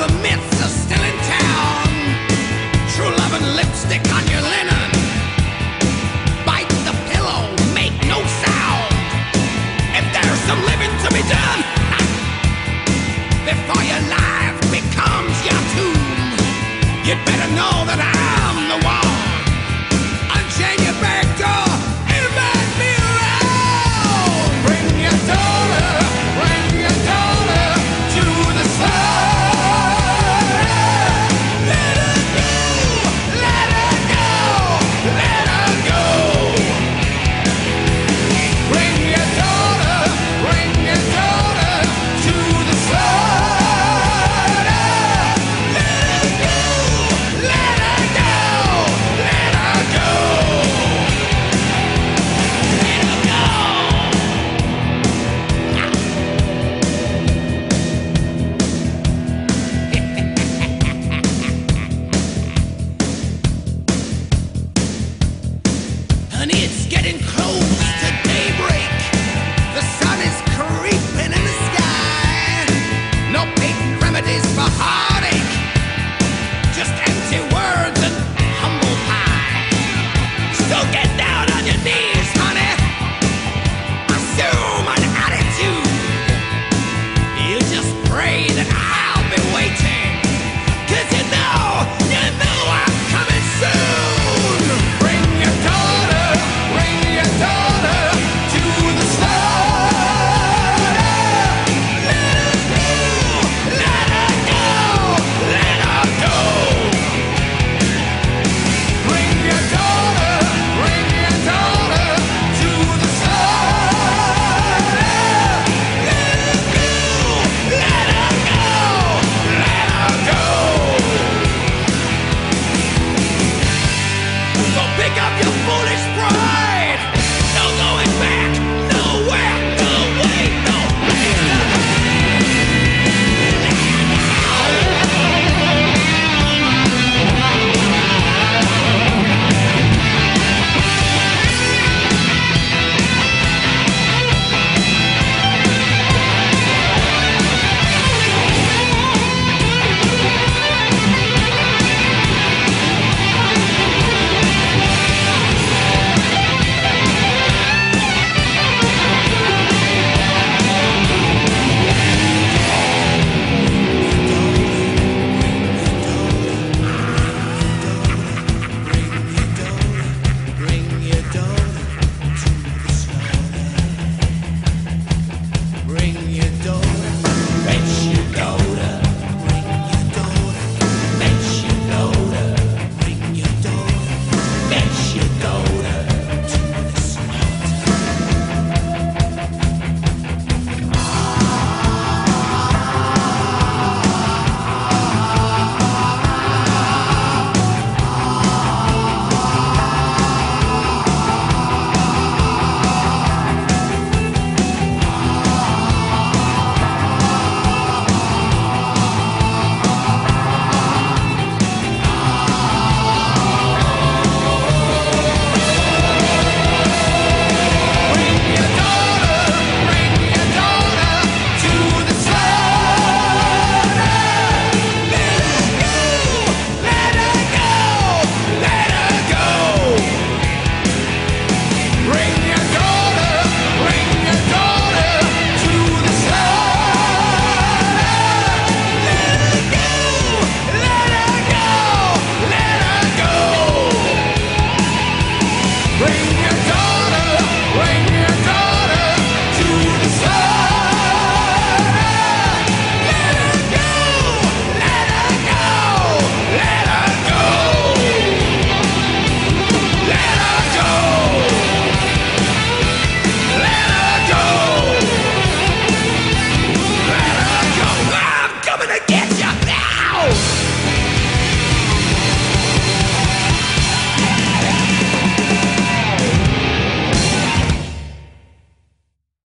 the myths are still in town. True love and lipstick on your linen. Bite the pillow, make no sound. If there's some living to be done, before your life becomes your tomb, you'd better know that I.